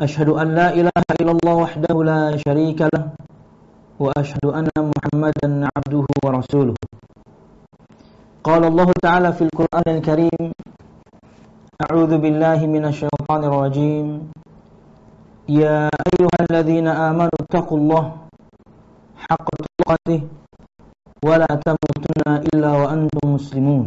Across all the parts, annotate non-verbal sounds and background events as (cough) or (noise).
أشهد أن لا إله إلا الله وحده لا شريك له وأشهد أن محمدا عبده ورسوله. قال الله تعالى في القرآن الكريم أعوذ بالله من الشيطان الرجيم. يا أيها الذين آمنوا اتقوا الله حق تقاته ولا تموتن إلا وأنتم مسلمون.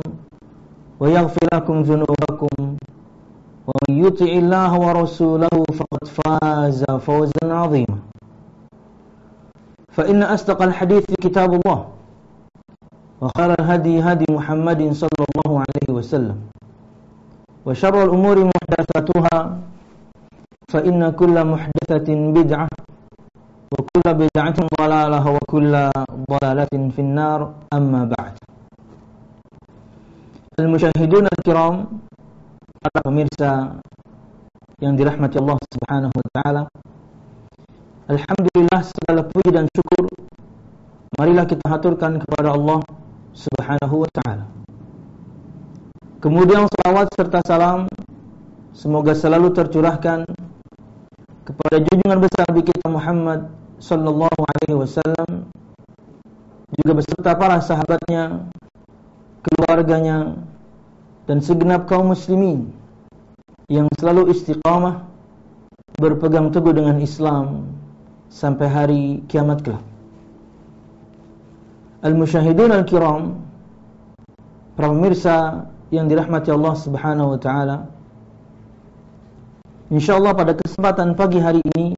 ويغفر لكم ذنوبكم. ومن يطع الله ورسوله فقد فاز فوزا عظيما. فإن أصدق الحديث كتاب الله وخير الهدي هدي محمد صلى الله عليه وسلم وشر الأمور محدثاتها فإن كل محدثة بدعة وكل بدعة ضلالة وكل ضلالة في النار. أما بعد Al-musyahidun al-kiram Para pemirsa Yang dirahmati Allah subhanahu wa ta'ala. Alhamdulillah segala puji dan syukur Marilah kita haturkan kepada Allah subhanahu wa ta'ala. Kemudian salawat serta salam Semoga selalu tercurahkan Kepada junjungan besar Nabi kita Muhammad Sallallahu alaihi wasallam Juga beserta para sahabatnya keluarganya dan segenap kaum muslimin yang selalu istiqamah berpegang teguh dengan Islam sampai hari kiamat kelak. Al-musyahidun al-kiram para pemirsa yang dirahmati Allah Subhanahu wa taala. Insyaallah pada kesempatan pagi hari ini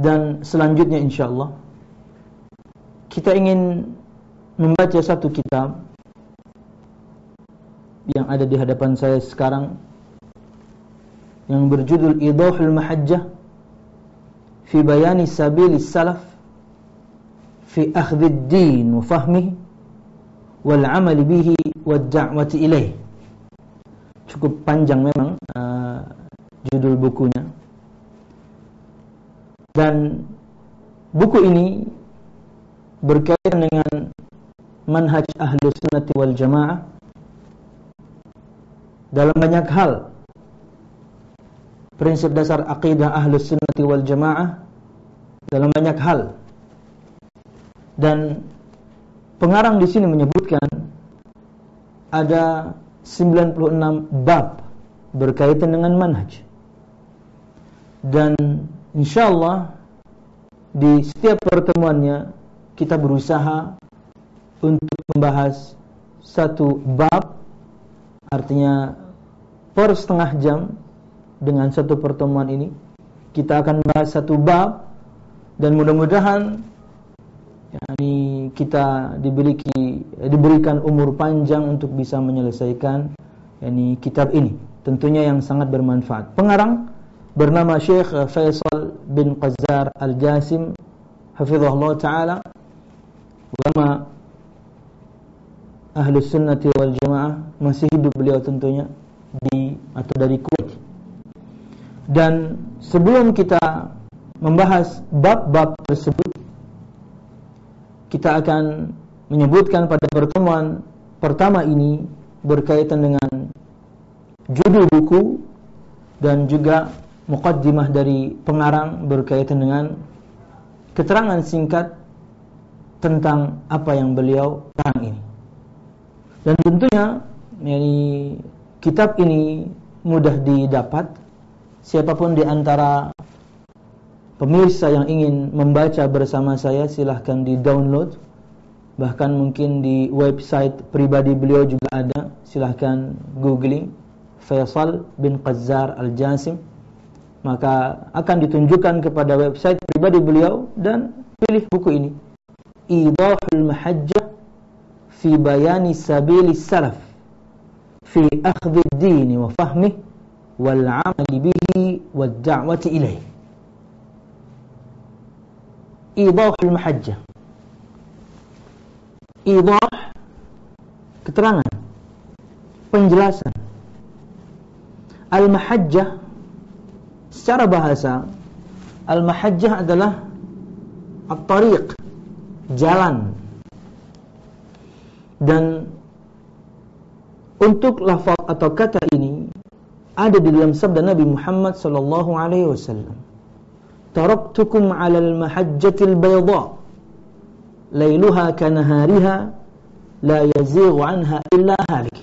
dan selanjutnya insyaallah kita ingin membaca satu kitab yang ada di hadapan saya sekarang yang berjudul Idahul Mahajjah fi bayani sabilis salaf fi akhdhid din wa fahmihi wal amali bihi wad da'wati ilaih cukup panjang memang uh, judul bukunya. Dan buku ini berkaitan dengan manhaj ahlus sunnati wal jamaah dalam banyak hal. Prinsip dasar akidah ahlus sunnati wal jamaah dalam banyak hal. Dan pengarang di sini menyebutkan ada 96 bab berkaitan dengan manhaj. Dan insyaallah di setiap pertemuannya kita berusaha untuk membahas satu bab Artinya per setengah jam dengan satu pertemuan ini kita akan bahas satu bab dan mudah-mudahan yakni kita diberi diberikan umur panjang untuk bisa menyelesaikan yakni kitab ini tentunya yang sangat bermanfaat. Pengarang bernama Syekh Faisal bin Qazzar Al-Jasim hafizahullah taala ulama Ahlus Sunnati wal Jamaah masih hidup beliau tentunya di atau dari Kuwait. Dan sebelum kita membahas bab-bab tersebut kita akan menyebutkan pada pertemuan pertama ini berkaitan dengan judul buku dan juga mukaddimah dari pengarang berkaitan dengan keterangan singkat tentang apa yang beliau terang ini. Dan tentunya yani, kitab ini mudah didapat. Siapa pun di antara pemirsa yang ingin membaca bersama saya silahkan di download bahkan mungkin di website pribadi beliau juga ada. Silahkan googling Faisal bin Qazzar Al-Jasim. Maka akan ditunjukkan kepada website pribadi beliau dan pilih buku ini. Idahul Mahajjah fi bayani sabili salaf fi akhdhi ad-din wa fahmih wal 'amali bihi wad da'wati ilaih Idahul Mahajjah idah keterangan. Penjelasan. Al-mahajjah secara bahasa al-mahajjah adalah at-tariq jalan dan untuk lafaz atau kata ini ada di dalam sabda Nabi Muhammad sallallahu alaihi wasallam. Taraktukum 'ala al-mahajjatil bayda lailuha kanahariha la yazighu anha illa halik.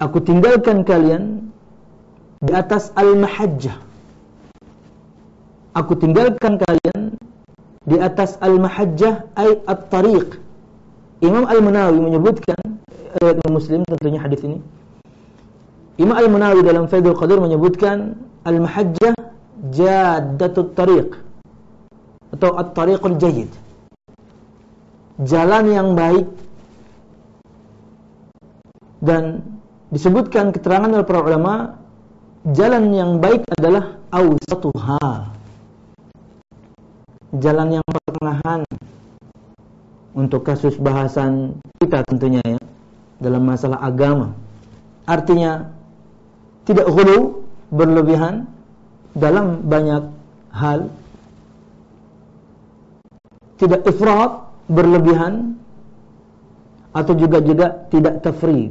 Aku tinggalkan kalian di atas al-mahajjah. Aku tinggalkan kalian di atas al-mahajjah ay at-tariq Imam Al-Munawi menyebutkan riwayat Muslim tentunya hadis ini Imam Al-Munawi dalam Faidul Qadir menyebutkan al-mahajjah jaddatut tariq atau at-tariqul jayyid. Jalan yang baik dan disebutkan keterangan oleh para ulama jalan yang baik adalah awsatuha. Jalan yang pertengahan untuk kasus bahasan kita tentunya ya dalam masalah agama. Artinya tidak hulu berlebihan dalam banyak hal. Tidak ifrat berlebihan atau juga juga tidak tafrid.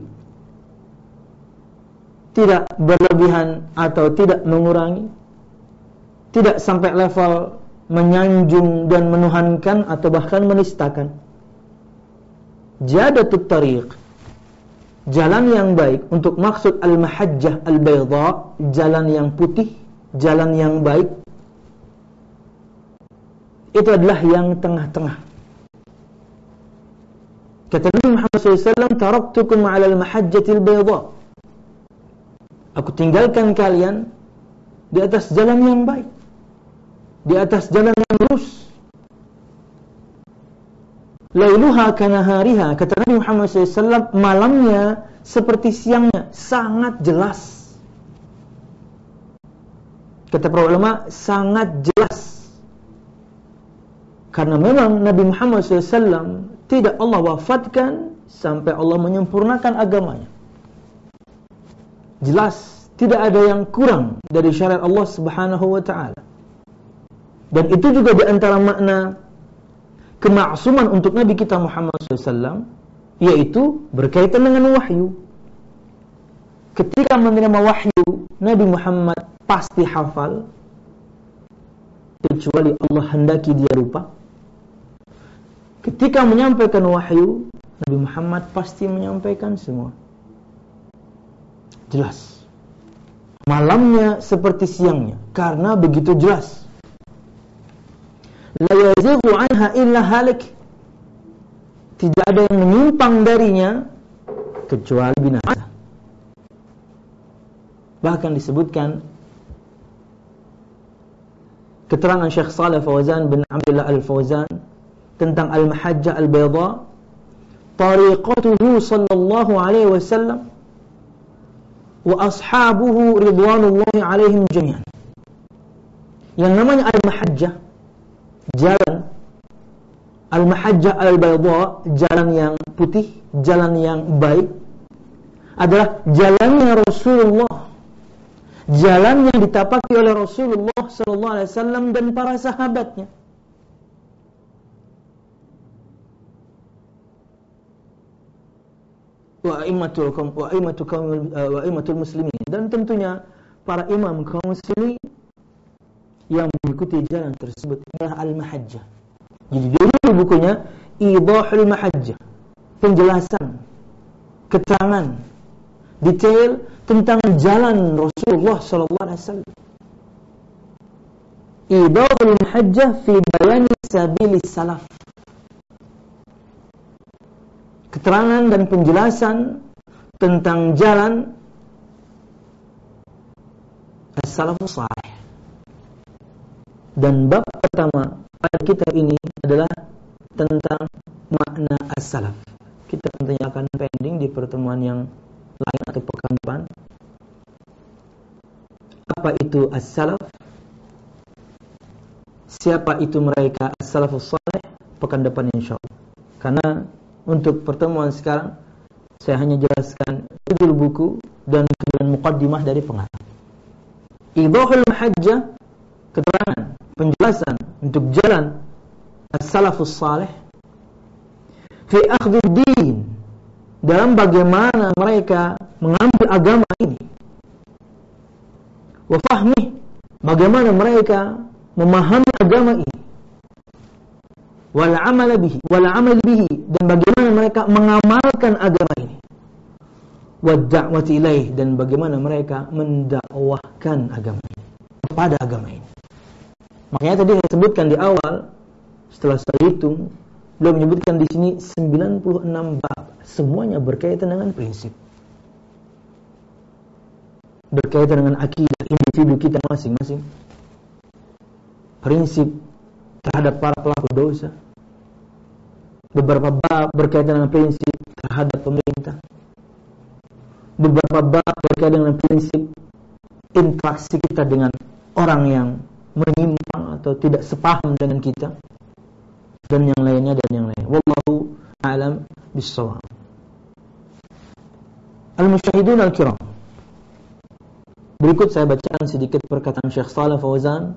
Tidak berlebihan atau tidak mengurangi. Tidak sampai level menyanjung dan menuhankan atau bahkan menistakan jadatut tariq jalan yang baik untuk maksud al-mahajjah al-bayda jalan yang putih jalan yang baik itu adalah yang tengah-tengah. Kata Nabi Muhammad SAW, Taraktukum ala al-mahajjatil bayda. Aku tinggalkan kalian di atas jalan yang baik. Di atas jalan yang lurus. Lailuha kanahariha. Kata Nabi Muhammad SAW, malamnya seperti siangnya. Sangat jelas. Kata para ulama, sangat jelas Karena memang Nabi Muhammad SAW tidak Allah wafatkan sampai Allah menyempurnakan agamanya. Jelas tidak ada yang kurang dari syariat Allah Subhanahu wa taala. Dan itu juga di antara makna kemaksuman untuk Nabi kita Muhammad SAW yaitu berkaitan dengan wahyu. Ketika menerima wahyu, Nabi Muhammad pasti hafal kecuali Allah hendaki dia lupa Ketika menyampaikan wahyu, Nabi Muhammad pasti menyampaikan semua. Jelas. Malamnya seperti siangnya, karena begitu jelas. Yazighu anha illa halik. Tidak ada yang menyimpang darinya kecuali binasa. Bahkan disebutkan keterangan Syekh Saleh Fauzan bin Abdullah Al-Fauzan tentang al-mahajjah al-bayda tariqatuhu sallallahu alaihi wasallam wa ashabuhu ridwanullahi alaihim jami'an yang namanya al-mahajjah jalan. Al-mahajjah al-bayda jalan yang putih jalan yang baik adalah jalannya Rasulullah. Jalan yang ditapaki oleh Rasulullah sallallahu alaihi wasallam dan para sahabatnya. Wa aimatul kaum wa aimatul muslimin. Dan tentunya para imam kaum muslimin yang mengikuti jalan tersebut adalah al-mahajjah. Jadi dulu bukunya Idahul Mahajjah. Penjelasan, keterangan, detail tentang jalan Rasulullah sallallahu alaihi wasallam. idahul hajjah fi bayani sabilis salaf. Keterangan dan penjelasan tentang jalan as-salafus salih. Dan bab pertama pada kitab ini adalah tentang makna as-salaf. Kita tentunya akan pending di pertemuan yang lain atau pekan depan. Apa itu as-salaf? Siapa itu mereka as-salafus salih? Pekan depan insyaallah. Karena untuk pertemuan sekarang saya hanya jelaskan judul buku dan kemudian mukaddimah dari pengarang. Idahul Mahajjah keterangan, penjelasan untuk jalan as-salafus salih fi akhdhi din dalam bagaimana mereka mengambil agama ini. Wa fahmi bagaimana mereka memahami agama ini. Wal amal bihi, wal amal bihi dan bagaimana mereka mengamalkan agama ini. Wa da'wati ilaih dan bagaimana mereka mendakwahkan agama ini kepada agama ini. Makanya tadi saya sebutkan di awal setelah saya hitung Beliau menyebutkan di sini 96 bab, semuanya berkaitan dengan prinsip. Berkaitan dengan akidah individu kita masing-masing. Prinsip terhadap para pelaku dosa. Beberapa bab berkaitan dengan prinsip terhadap pemerintah. Beberapa bab berkaitan dengan prinsip interaksi kita dengan orang yang menyimpang atau tidak sepaham dengan kita dan yang lainnya dan yang lain. Wallahu a'lam bissawab. Al-mushahidun al-kiram. Berikut saya bacakan sedikit perkataan Syekh Saleh Fauzan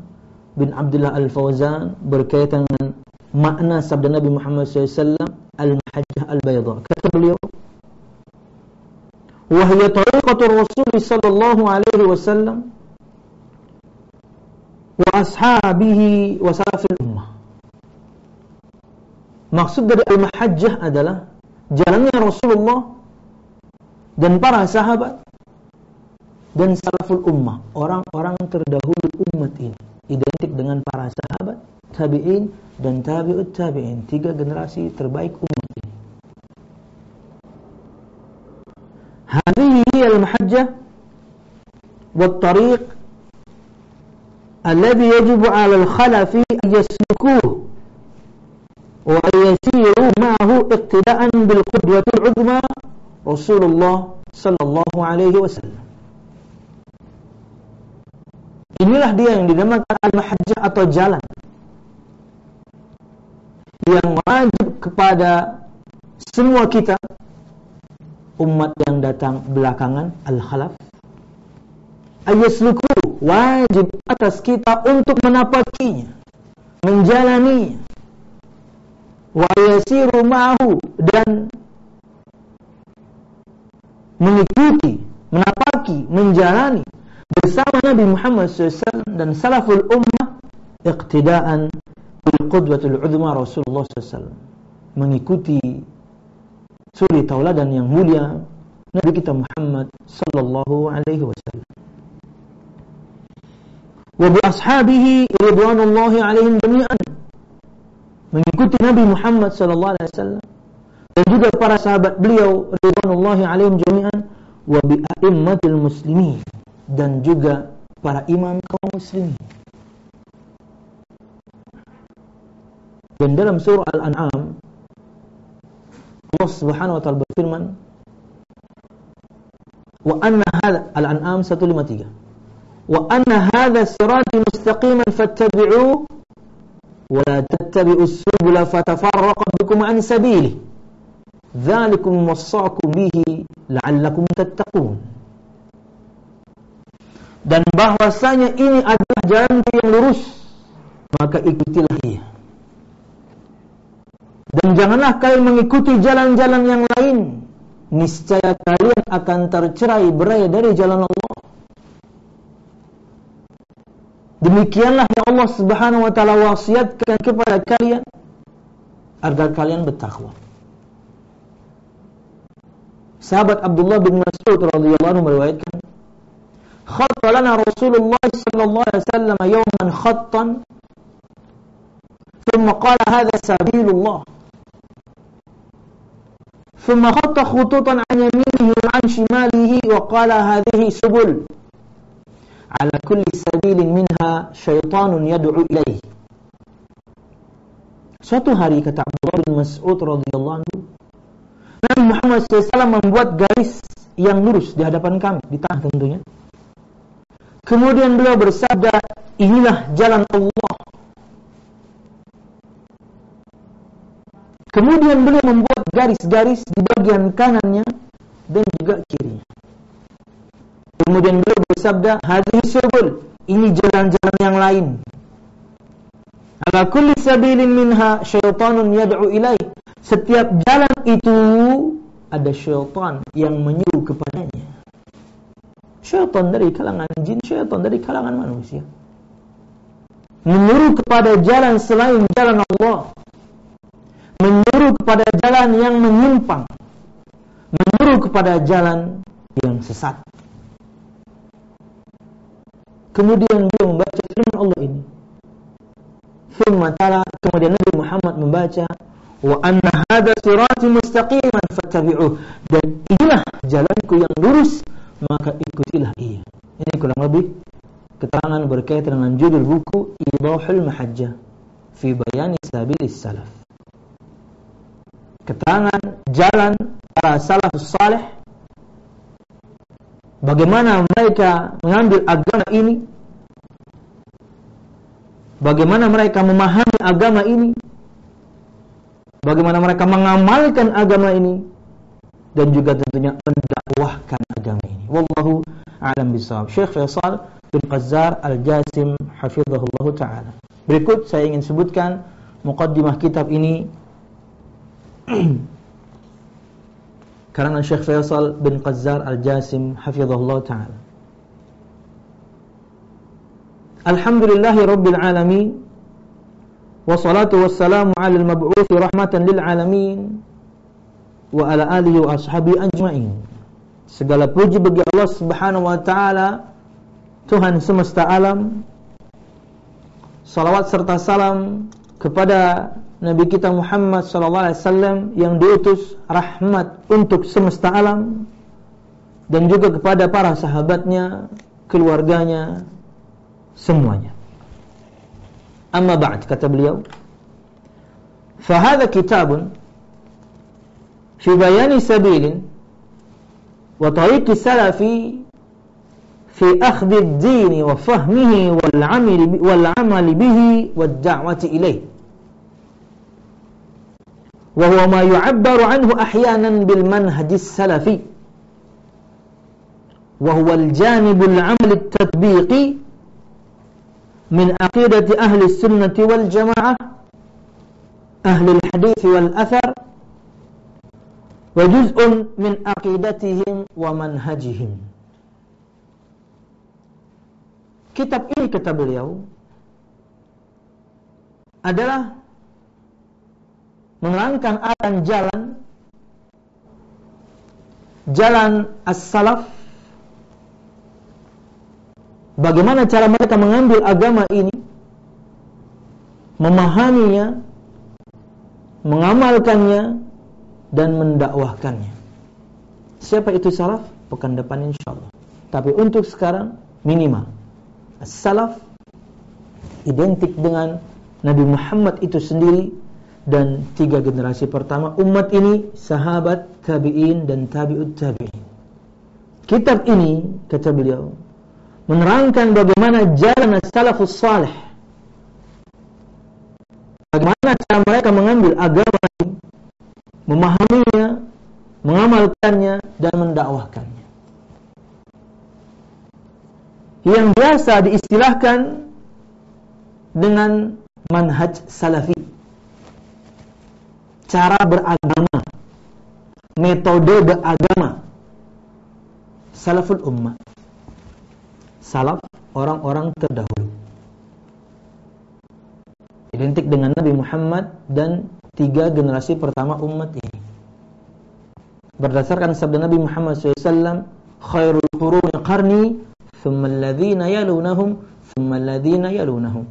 bin Abdullah Al-Fauzan berkaitan dengan makna sabda Nabi Muhammad SAW al-mahajjah al-bayda. Kata beliau, "Wahya tariqatul Rasul sallallahu alaihi wasallam" wa ashabihi wa salafil ummah. Maksud dari al-mahajjah adalah jalannya Rasulullah dan para sahabat dan salaful ummah, orang-orang terdahulu umat ini identik dengan para sahabat, tabi'in dan tabi'ut tabi'in, tiga generasi terbaik umat ini. Hadhihi al-mahajjah wa tariq الذي يجب على 'ala al-khalafi yaslukuhu wa yasiru ma'ahu iqtida'an bil qudwatil 'uzma Rasulullah sallallahu alaihi wasallam. Inilah dia yang dinamakan al-mahajjah atau jalan. Yang wajib kepada semua kita umat yang datang belakangan al-khalaf. Ayasluku wajib atas kita untuk menapakinya menjalaninya. Wa yasiru ma'ahu dan mengikuti, menapaki, menjalani bersama Nabi Muhammad SAW dan salaful ummah iqtidaan bil qudwatul uzma Rasulullah SAW mengikuti suri tauladan yang mulia Nabi kita Muhammad sallallahu alaihi wasallam wa bi ashabihi ridwanullahi alaihim jami'an. Mengikuti Nabi Muhammad sallallahu alaihi wasallam. Dan juga para sahabat beliau ridwanullahi alaihim jami'an. Wa bi a'immatil muslimin. Dan juga para imam kaum muslimin. Dan dalam surah Al-An'am Allah Subhanahu wa taala berfirman wa anna hadha Al-An'am 153 wa anna hadha sirati mustaqiman fattabi'uhu wa la tattabi'us subula fatafarraqa bikum an sabilihi dzalikum wassa'akum bihi dan bahwasanya ini adalah jalan yang lurus maka ikutilah ia dan janganlah kalian mengikuti jalan-jalan yang lain niscaya kalian akan tercerai berai dari jalan Allah. Demikianlah yang Allah Subhanahu wa taala wasiatkan kepada kalian agar kalian bertakwa. Sahabat Abdullah bin Mas'ud radhiyallahu anhu meriwayatkan, khatta lana Rasulullah sallallahu alaihi wasallam yawman khattan قال هذا سبيل الله ثم خط خطوطا عن يمينه وعن شماله وقال هذه سبل ala kulli sabilin minha syaitanun yad'u ilaih. Suatu hari kata Abdullah bin Mas'ud radhiyallahu anhu Nabi Muhammad SAW membuat garis yang lurus di hadapan kami di tanah tentunya. Kemudian beliau bersabda inilah jalan Allah. Kemudian beliau membuat garis-garis di bagian kanannya dan juga kirinya. Kemudian beliau bersabda, "Hadhihi subul." Ini jalan-jalan yang lain. Ala kulli sabilin minha syaitanun yad'u ilaih. Setiap jalan itu ada syaitan yang menyuruh kepadanya. Syaitan dari kalangan jin, syaitan dari kalangan manusia. Menyuruh kepada jalan selain jalan Allah menyuruh kepada jalan yang menyimpang, menyuruh kepada jalan yang sesat. Kemudian beliau membaca firman Allah ini. Firman tala, kemudian Nabi Muhammad membaca wa anna hadha sirati mustaqiman fattabi'uh dan inilah jalanku yang lurus maka ikutilah ia. Ini kurang lebih keterangan berkaitan dengan judul buku Idahul Mahajjah fi bayani sabilis salaf keterangan jalan para salafus saleh bagaimana mereka mengambil agama ini? Bagaimana mereka memahami agama ini? Bagaimana mereka mengamalkan agama ini? Dan juga tentunya mendakwahkan agama ini. Wallahu a'lam bishawab. Syekh Faisal bin Qazzar Al-Jasim hafizahullah taala. Berikut saya ingin sebutkan muqaddimah kitab ini (clears throat) karangan Syekh Faisal bin Qazzar Al-Jasim hafizahullah taala. Alhamdulillahi rabbil alamin wassalatu wassalamu ala al-mab'uth rahmatan lil alamin wa ala alihi wa ashabi ajma'in. Segala puji bagi Allah Subhanahu wa taala Tuhan semesta alam Salawat serta salam kepada Nabi kita Muhammad sallallahu alaihi wasallam yang diutus rahmat untuk semesta alam dan juga kepada para sahabatnya, keluarganya, semuanya. Amma ba'd kata beliau, "Fahadha kitabun fi bayani sabilin wa tariqi salafi fi akhdhi ad-din wa fahmihi wal 'amali wal 'amali bihi wad da'wati ilayhi." وهو ما يعبر عنه أحيانا بالمنهج السلفي. وهو الجانب العمل التطبيقي من عقيدة أهل السنة والجماعة أهل الحديث والأثر وجزء من عقيدتهم ومنهجهم. Kitab ini kata beliau adalah menerangkan akan jalan jalan as-salaf bagaimana cara mereka mengambil agama ini memahaminya mengamalkannya dan mendakwahkannya. Siapa itu salaf? Pekan depan insyaallah. Tapi untuk sekarang minimal. As-salaf identik dengan Nabi Muhammad itu sendiri dan tiga generasi pertama umat ini sahabat tabi'in dan tabi'ut tabi'in. Kitab ini kata beliau menerangkan bagaimana jalan salafus salih. Bagaimana cara mereka mengambil agama ini, memahaminya, mengamalkannya dan mendakwahkannya. Yang biasa diistilahkan dengan manhaj salafi cara beragama, metode beragama. Salaful ummah. Salaf orang-orang terdahulu. Identik dengan Nabi Muhammad dan tiga generasi pertama umat ini. Berdasarkan sabda Nabi Muhammad SAW, khairul quruni qarni, thumma alladhina yalunahum, thumma alladhina yalunahum.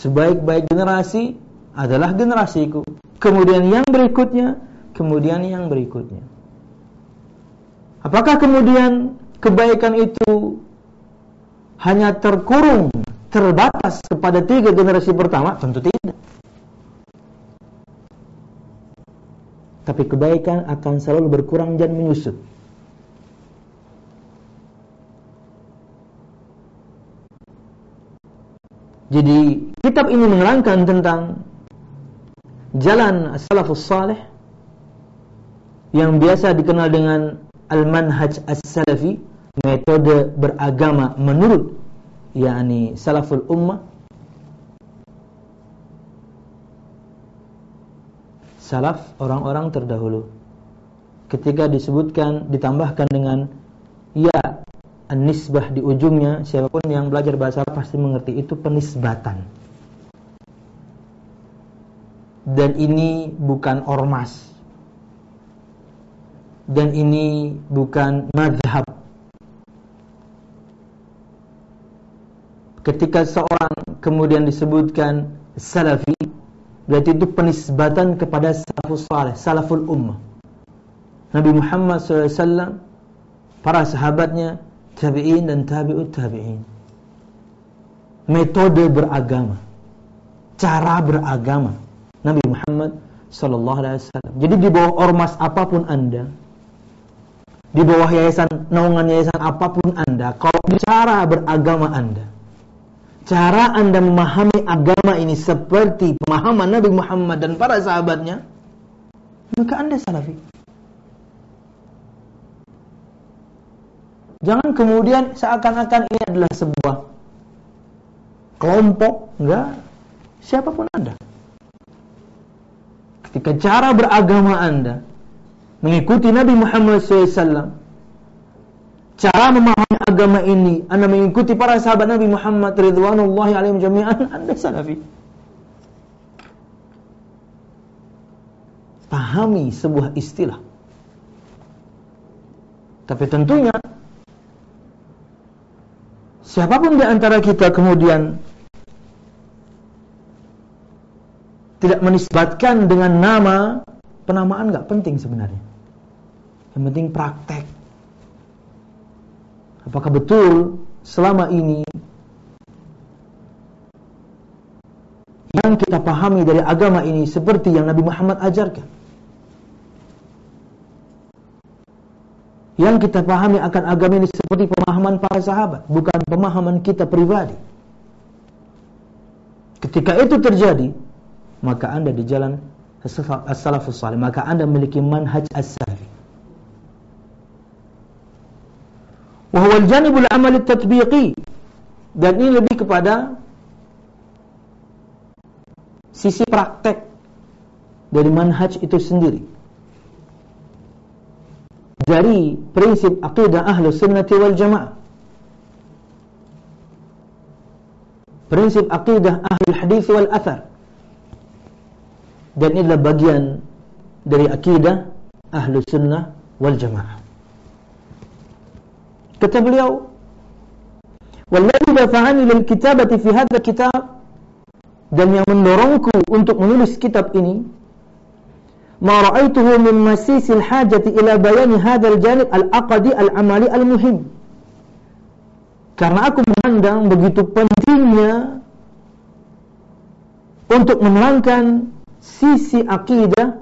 Sebaik-baik generasi adalah generasiku. Kemudian yang berikutnya, kemudian yang berikutnya. Apakah kemudian kebaikan itu hanya terkurung, terbatas kepada tiga generasi pertama? Tentu tidak. Tapi kebaikan akan selalu berkurang dan menyusut. Jadi kitab ini menerangkan tentang jalan salafus salih yang biasa dikenal dengan al-manhaj as-salafi, metode beragama menurut yakni salaful ummah. Salaf orang-orang terdahulu. Ketika disebutkan ditambahkan dengan ya an-nisbah di ujungnya, siapa pun yang belajar bahasa Arab pasti mengerti itu penisbatan. Dan ini bukan ormas. Dan ini bukan madhab. Ketika seorang kemudian disebutkan salafi, berarti itu penisbatan kepada salafus salaful ummah. Nabi Muhammad SAW, para sahabatnya, tabi'in dan tabi'ut tabi'in. Metode beragama, cara beragama Nabi Muhammad sallallahu alaihi wasallam. Jadi di bawah ormas apa pun Anda, di bawah yayasan naungan yayasan apa pun Anda, kalau bicara beragama Anda, cara Anda memahami agama ini seperti pemahaman Nabi Muhammad dan para sahabatnya, maka Anda salafi. Jangan kemudian seakan-akan ini adalah sebuah kelompok, enggak. Siapa pun Anda. Ketika cara beragama Anda mengikuti Nabi Muhammad SAW, cara memahami agama ini, Anda mengikuti para sahabat Nabi Muhammad ridwanullahi alaihim jami'an, Anda salafi. Pahami sebuah istilah. Tapi tentunya Siapa pun di antara kita kemudian tidak menisbatkan dengan nama, penamaan nggak penting sebenarnya. Yang penting praktek. Apakah betul selama ini yang kita pahami dari agama ini seperti yang Nabi Muhammad ajarkan? Yang kita pahami akan agama ini seperti pemahaman para sahabat, bukan pemahaman kita pribadi. Ketika itu terjadi, maka Anda di jalan as-salafus salih, maka Anda memiliki manhaj as-salafi. Wa huwa amal tatbiqi dan ini lebih kepada sisi praktek dari manhaj itu sendiri dari prinsip akidah ahlu sunnati wal jamaah prinsip akidah ahli hadis wal athar dan inilah bagian dari akidah ahlu sunnah wal jamaah kata beliau والذي دفعني للكتابة في هذا الكتاب dan yang mendorongku untuk menulis kitab ini ma ra'aituhu min masisil hajati ila bayani hadzal janib al-aqdi al-amali al-muhim. Karena aku memandang begitu pentingnya untuk menerangkan sisi akidah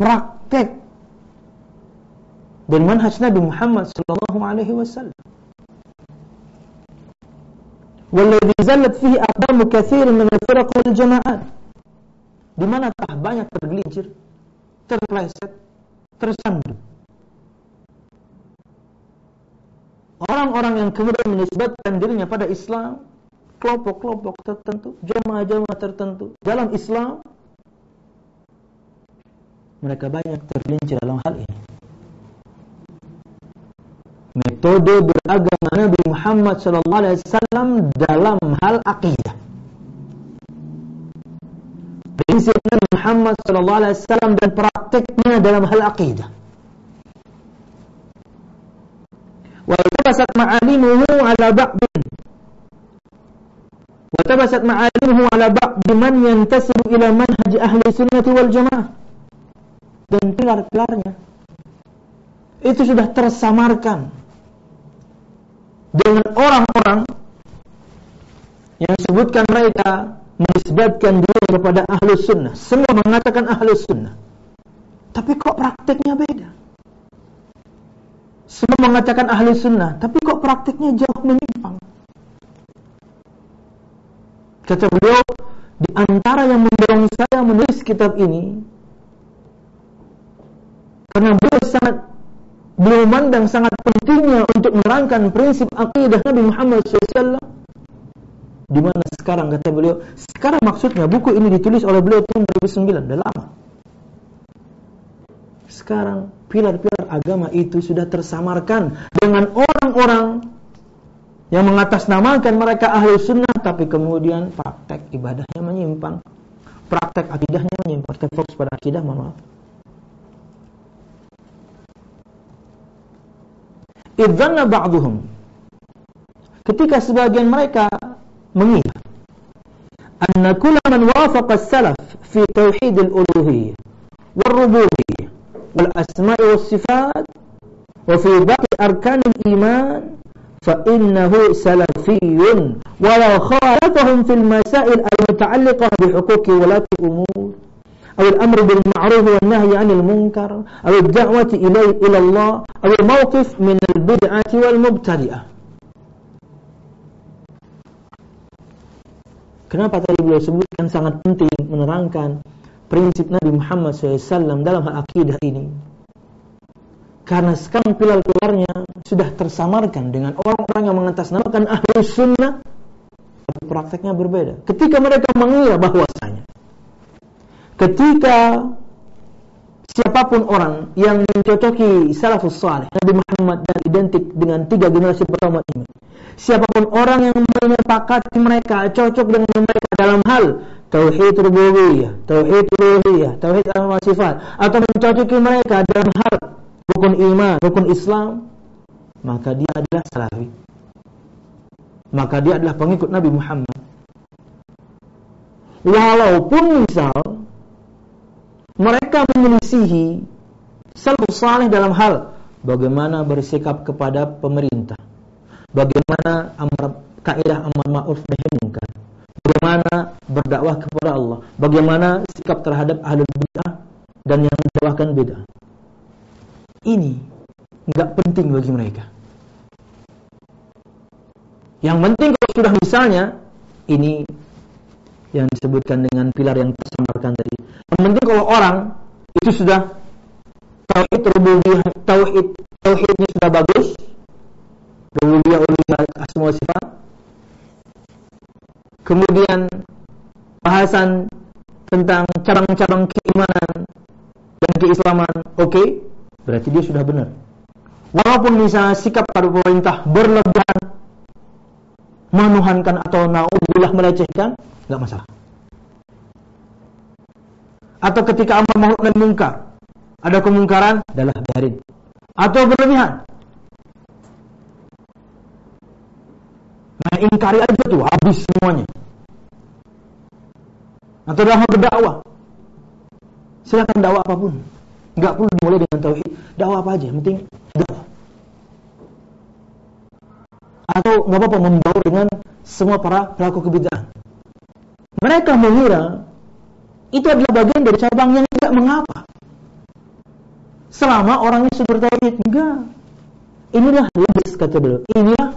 praktek dan manhaj Nabi Muhammad sallallahu alaihi wasallam. والذي زلت فيه أقدام كثير من الفرق والجماعات di manakah banyak tergelincir, terpleset, tersandung. Orang-orang yang kemudian menisbatkan dirinya pada Islam, kelompok-kelompok tertentu, jamaah-jamaah tertentu dalam Islam, mereka banyak tergelincir dalam hal ini. Metode beragama Nabi Muhammad SAW dalam hal akidah hadis Nabi Muhammad sallallahu alaihi wasallam dan praktiknya dalam hal akidah. Wa ma'alimuhu ala ba'din. Wa ma'alimuhu ala ba'di man yantasibu ila manhaj ahli sunnati wal jamaah. Dan pilar-pilarnya itu sudah tersamarkan dengan orang-orang yang sebutkan mereka menisbatkan diri kepada ahlu sunnah. Semua mengatakan ahlu sunnah. Tapi kok prakteknya beda? Semua mengatakan ahlu sunnah, tapi kok prakteknya jauh menyimpang? Kata beliau, di antara yang mendorong saya menulis kitab ini, karena beliau sangat beliau memandang sangat pentingnya untuk menerangkan prinsip akidah Nabi Muhammad SAW di mana sekarang? Kata beliau sekarang maksudnya buku ini ditulis oleh beliau tahun 2009 dah lama. Sekarang pilar-pilar agama itu sudah tersamarkan dengan orang-orang yang mengatasnamakan mereka ahli sunnah tapi kemudian praktek ibadahnya menyimpang. Praktek akidahnya menyimpang. Kita fokus pada akidah mohon maaf. Idzanna ba'dhum ketika sebagian mereka منيبة أن كل من وافق السلف في توحيد الألوهية والربوبية والأسماء والصفات وفي باقي أركان الإيمان فإنه سلفي ولو خالفهم في المسائل المتعلقة بحقوق ولاة الأمور أو الأمر بالمعروف والنهي عن المنكر أو الدعوة إلى الله أو الموقف من البدعة والمبتدئة. Kenapa tadi beliau sebutkan sangat penting menerangkan prinsip Nabi Muhammad SAW dalam hal akidah ini? Karena sekarang pilar-pilarnya sudah tersamarkan dengan orang-orang yang mengatasnamakan ahlu sunnah, tapi prakteknya berbeda. Ketika mereka mengira bahwasanya ketika siapa pun orang yang mencocoki salafus salih Nabi Muhammad dan identik dengan tiga generasi pertama ini siapa pun orang yang menyepakati mereka cocok dengan mereka dalam hal tauhid rububiyah, tauhid uluhiyah, tauhid asma sifat atau mencocoki mereka dalam hal rukun iman, rukun Islam, maka dia adalah salafi. Maka dia adalah pengikut Nabi Muhammad. Walaupun misal mereka menyelisihi salafus saleh dalam hal bagaimana bersikap kepada pemerintah, bagaimana amar kaidah amar ma'ruf nahi munkar, bagaimana berdakwah kepada Allah, bagaimana sikap terhadap ahli bid'ah dan yang mendakwahkan bid'ah. Ini enggak penting bagi mereka. Yang penting kalau sudah misalnya ini yang disebutkan dengan pilar yang tersamarkan tadi. Yang penting kalau orang itu sudah tauhid rububiyah, tauhid tauhidnya sudah bagus, rububiyah uluhiyah asma sifat. Kemudian bahasan tentang cabang-cabang keimanan dan keislaman, oke, okay, berarti dia sudah benar. Walaupun misalnya sikap pada pemerintah berlebihan, menuhankan atau naudzubillah melecehkan, nggak masalah. Atau ketika amar ma'ruf dan mungkar, ada kemungkaran, adalah biarin. Atau berlebihan. Nah, ingkari aja tuh, habis semuanya. Atau dalam berdakwah. Silakan dakwah apa pun. Enggak perlu dimulai dengan tauhid. Dakwah apa aja, penting dakwah. Atau nggak apa-apa membaur dengan semua para pelaku kebidahan. Mereka mengira itu adalah bagian dari cabang yang tidak mengapa. Selama orangnya sudah bertauhid, enggak. Inilah lebih kata beliau. Inilah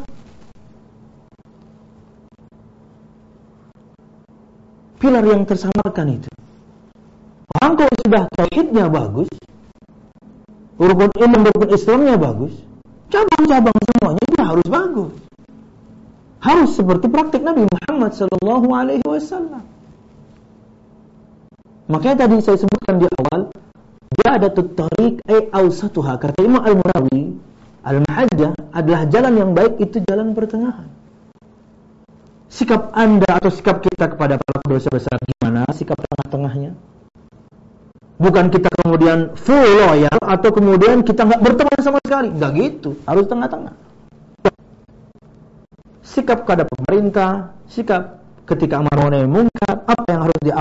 pilar yang tersamarkan itu. Orang kalau sudah tauhidnya bagus, rukun iman rukun Islamnya bagus, cabang-cabang harus seperti praktik Nabi Muhammad sallallahu alaihi wasallam. Makanya tadi saya sebutkan di awal, dia ada tariq ay awsatuha. Kata Imam Al-Murawi, al-mahajjah adalah jalan yang baik itu jalan pertengahan. Sikap Anda atau sikap kita kepada para dosa besar gimana? Sikap tengah-tengahnya? Bukan kita kemudian full loyal atau kemudian kita nggak berteman sama sekali. Nggak gitu. Harus tengah-tengah. Sikap kepada pemerintah, sikap ketika amar nahi munkar, apa yang harus di,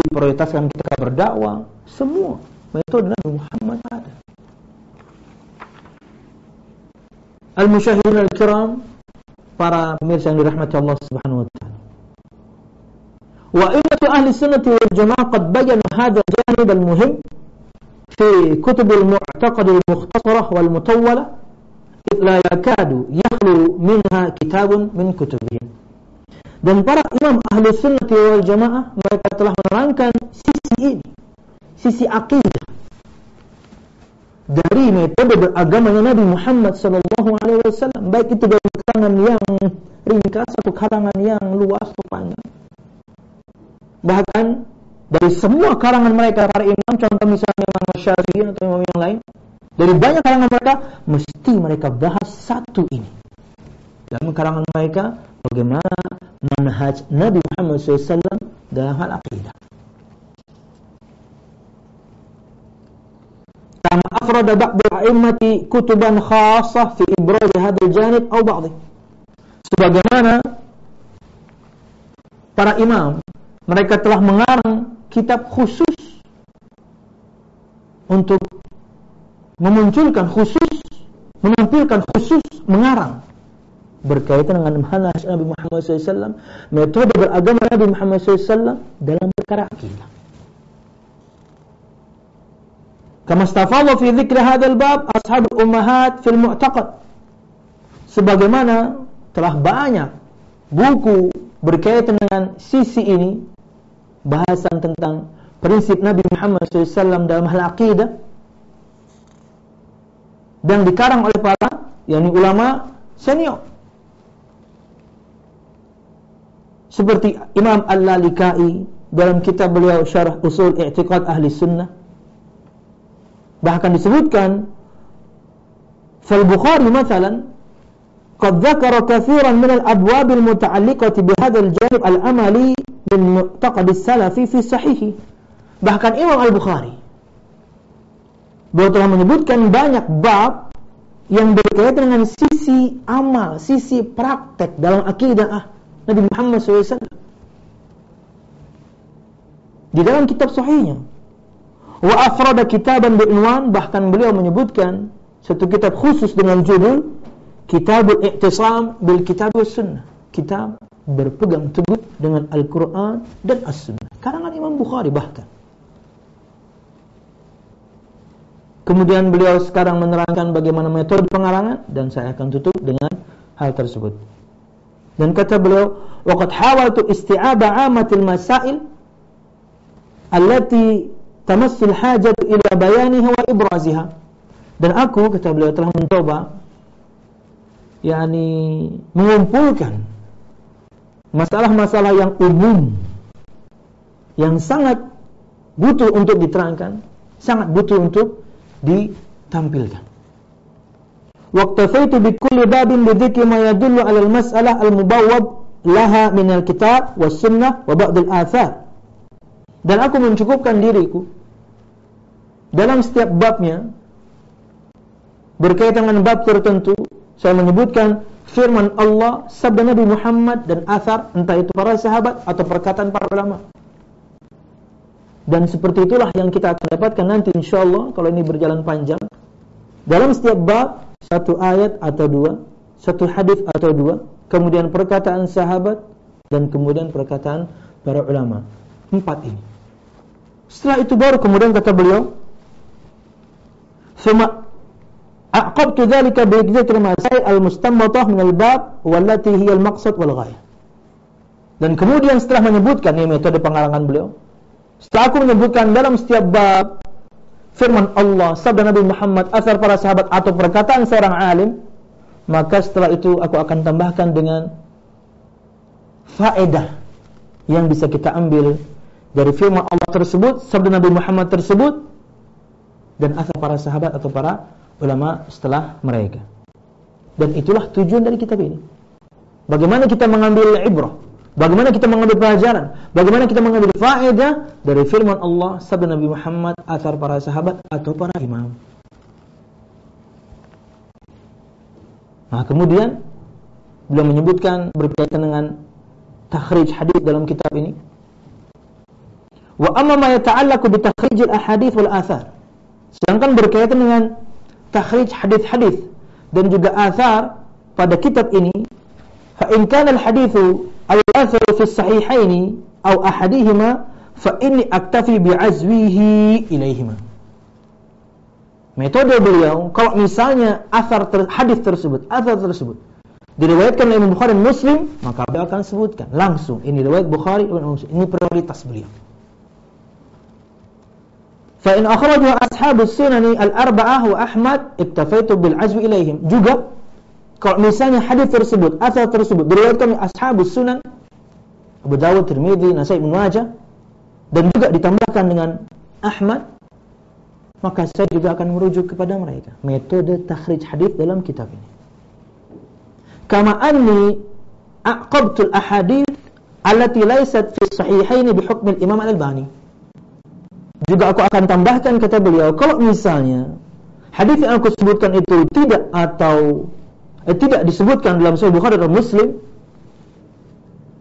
diprioritaskan ketika berdakwah, semua metode Nabi Muhammad ada. Al-musyahidin al-kiram, para pemirsa yang dirahmati Allah Subhanahu wa taala. Wa immatu ahli sunnati wal jamaah qad bayanu hadha al-janib al-muhim fi kutub al-mu'taqad al-mukhtasarah wal mutawwalah la yakadu yakhlu minha kitabun min kutubihim. Dan para imam ahli sunnati wal jamaah mereka telah menerangkan sisi ini, sisi akidah dari metode beragamanya Nabi Muhammad sallallahu alaihi wasallam baik itu dari kalangan yang ringkas atau kalangan yang luas atau panjang bahkan dari semua karangan mereka para imam contoh misalnya Imam Syafi'i atau imam yang lain dari banyak kalangan mereka, mesti mereka bahas satu ini. Dalam kalangan mereka, bagaimana manhaj Nabi Muhammad SAW dalam hal akidah. Kama afrada ba'du a'immati kutuban khasah fi ibraj hadal janib atau ba'di. Sebagaimana para imam, mereka telah mengarang kitab khusus untuk memunculkan khusus menampilkan khusus mengarang berkaitan dengan manhaj Nabi Muhammad SAW metode beragama Nabi Muhammad SAW dalam perkara akidah Kama stafadha fi dzikri hadzal bab ashabul ummahat fil mu'taqad. Sebagaimana telah banyak buku berkaitan dengan sisi ini bahasan tentang prinsip Nabi Muhammad SAW dalam hal akidah dan dikarang oleh para yakni ulama senior. Seperti Imam Al-Lalikai dalam kitab beliau Syarah Usul I'tiqad Ahli Sunnah. Bahkan disebutkan misalnya qad dzakara katsiran min al-abwab al-muta'alliqati bi hadzal janib al-amali min mu'taqad as-salafi fi sahih bahkan Imam Al-Bukhari beliau telah menyebutkan banyak bab yang berkaitan dengan sisi amal, sisi praktek dalam akidah Nabi Muhammad SAW. Di dalam kitab sahihnya, Wa afrada kitaban bi'unwan bahkan beliau menyebutkan satu kitab khusus dengan judul Kitabul I'tisam bil Kitab Sunnah. Kitab berpegang teguh dengan Al-Quran dan As-Sunnah. Karangan Imam Bukhari bahkan. Kemudian beliau sekarang menerangkan bagaimana metode pengarangan dan saya akan tutup dengan hal tersebut. Dan kata beliau, "Waqad hawaltu isti'aba 'amatil masail allati tamassul hajat ila bayaniha wa ibraziha. Dan aku kata beliau telah mencoba yakni mengumpulkan masalah-masalah yang umum yang sangat butuh untuk diterangkan, sangat butuh untuk ditampilkan. Waqtafaitu bi kulli babin bi dhikri ma yadullu 'ala al-mas'alah al-mubawwab laha min al-kitab was sunnah wa ba'd al-athar dan aku mencukupkan diriku dalam setiap babnya berkaitan dengan bab tertentu saya menyebutkan firman Allah, sabda Nabi Muhammad dan asar entah itu para sahabat atau perkataan para ulama. Dan seperti itulah yang kita akan dapatkan nanti insyaallah kalau ini berjalan panjang. Dalam setiap bab satu ayat atau dua, satu hadis atau dua, kemudian perkataan sahabat dan kemudian perkataan para ulama. Empat ini. Setelah itu baru kemudian kata beliau, "Suma aqabtu dzalika bi dzikri masail al-mustanbatah min al-bab wallati hiya al-maqsad wal ghayah." Dan kemudian setelah menyebutkan ini metode pengarangan beliau, setelah aku menyebutkan dalam setiap bab firman Allah, sabda Nabi Muhammad, asar para sahabat atau perkataan seorang alim, maka setelah itu aku akan tambahkan dengan faedah yang bisa kita ambil dari firman Allah tersebut, sabda Nabi Muhammad tersebut dan asal para sahabat atau para ulama setelah mereka. Dan itulah tujuan dari kitab ini. Bagaimana kita mengambil ibrah? Bagaimana kita mengambil pelajaran? Bagaimana kita mengambil faedah dari firman Allah, sabda Nabi Muhammad, asar para sahabat atau para imam? Nah, kemudian Beliau menyebutkan berkaitan dengan takhrij hadis dalam kitab ini. Wa amma ma yata'allaqu bi takhrij al-ahadits wal athar. Sedangkan berkaitan dengan takhrij hadis-hadis dan juga athar pada kitab ini, fa in kana al-haditsu al-atharu fi as-sahihaini aw ahadihima fa inni aktafi bi'azwihi ilaihima. Metode beliau, kalau misalnya asar ter, hadis tersebut, asar tersebut diriwayatkan oleh Imam Bukhari dan Muslim, maka beliau akan sebutkan langsung ini riwayat Bukhari dan Muslim. Ini prioritas beliau. Fa in akhrajahu ashabus sunani al-arba'ah wa Ahmad iktafaitu bil azwi ilaihim. Juga kalau misalnya hadis tersebut, asar tersebut diriwayatkan oleh ashabus sunan Abu Dawud, Tirmidzi, Nasai, Ibnu Majah dan juga ditambahkan dengan Ahmad maka saya juga akan merujuk kepada mereka. Metode takhrij hadis dalam kitab ini. Kama anni aqabtul ahadith allati laysat fi sahihaini bi hukm al-imam al-albani. Juga aku akan tambahkan kata beliau kalau misalnya hadis yang aku sebutkan itu tidak atau eh, tidak disebutkan dalam sahih Bukhari dan Muslim.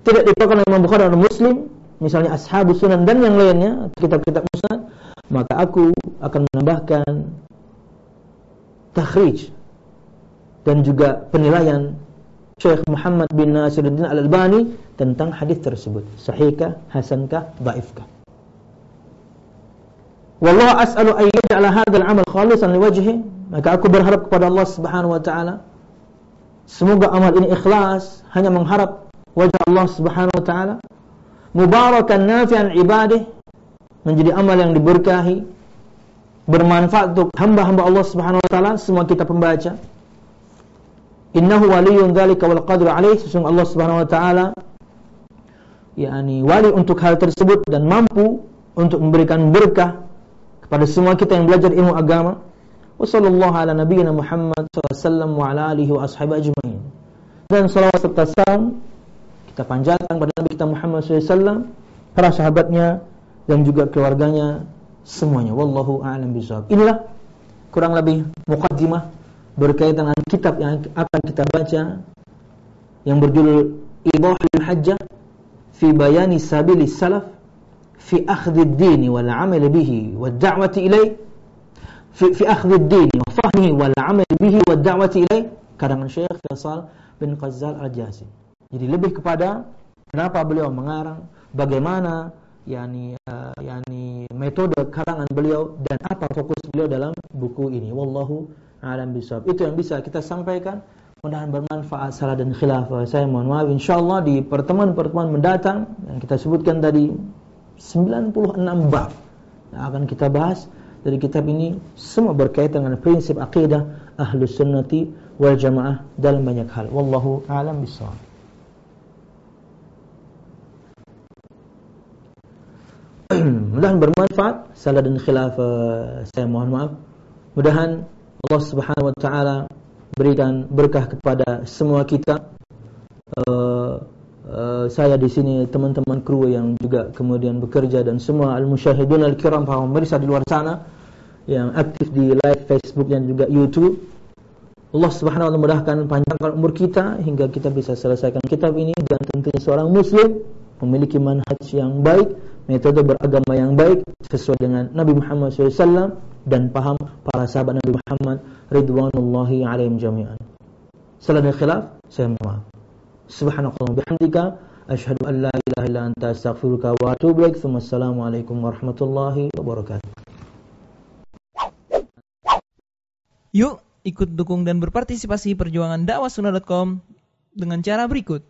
Tidak oleh Imam Bukhari dan Muslim misalnya ashabus sunan dan yang lainnya kitab-kitab musnad maka aku akan menambahkan takhrij dan juga penilaian Syekh Muhammad bin Nasiruddin Al-Albani tentang hadis tersebut. Sahihkah hasankah dhaifkah? Wallahu as'alu an yaj'ala hadzal 'amal khalisan liwajhi maka aku berharap kepada Allah Subhanahu wa taala semoga amal ini ikhlas hanya mengharap wajah Allah Subhanahu wa taala. Mubarakan nafi'an ibadih menjadi amal yang diberkahi bermanfaat untuk hamba-hamba Allah Subhanahu wa taala semua kita pembaca. Innahu waliyyun dzalika wal qadru alaih sesungguhnya Allah Subhanahu wa taala yakni wali untuk hal tersebut dan mampu untuk memberikan berkah kepada semua kita yang belajar ilmu agama wa sallallahu ala nabiyyina Muhammad sallallahu wa ala alihi wa ashabihi ajmain dan salawat serta salam kita panjatkan kepada Nabi kita Muhammad SAW para sahabatnya dan juga keluarganya semuanya. Wallahu a'lam bishawab. Inilah kurang lebih mukaddimah berkaitan dengan kitab yang akan kita baca yang berjudul Ibahul Hajjah fi bayani sabili salaf fi akhdhi ad-din wal 'amal bihi wad da'wati ilayh fi fi akhdhi ad-din wa fahmihi wal amal bihi wad da'wati ilayh karangan Syekh. Jadi lebih kepada kenapa beliau mengarang, bagaimana yakni uh, yakni metode karangan beliau dan apa fokus beliau dalam buku ini. Wallahu alam bisawab itu yang bisa kita sampaikan. Mudah-mudahan bermanfaat salah dan khilaf. Saya mohon maaf insyaallah di pertemuan-pertemuan mendatang yang kita sebutkan tadi 96 bab yang akan kita bahas dari kitab ini semua berkaitan dengan prinsip akidah ahlus sunnati wal jamaah dalam banyak hal. Wallahu alam bisawab (clears throat) mudah bermanfaat. Salah dan khilaf uh, saya mohon maaf. Mudahan Allah Subhanahu wa taala berikan berkah kepada semua kita. Uh, uh, saya di sini teman-teman kru yang juga kemudian bekerja dan semua al-musyahidun al-kiram para pemirsa di luar sana yang aktif di live Facebook dan juga YouTube Allah Subhanahu wa taala mudahkan panjangkan umur kita hingga kita bisa selesaikan kitab ini dan tentunya seorang muslim memiliki manhaj yang baik metode beragama yang baik sesuai dengan Nabi Muhammad SAW dan paham para sahabat Nabi Muhammad ridwanullahi alaihim jami'an. Salah dan khilaf, saya mohon maaf. Subhanakallah bihamdika asyhadu an la ilaha illa anta astaghfiruka wa atubu ilaik. Wassalamualaikum warahmatullahi wabarakatuh. Yuk ikut dukung dan berpartisipasi perjuangan dakwah dengan cara berikut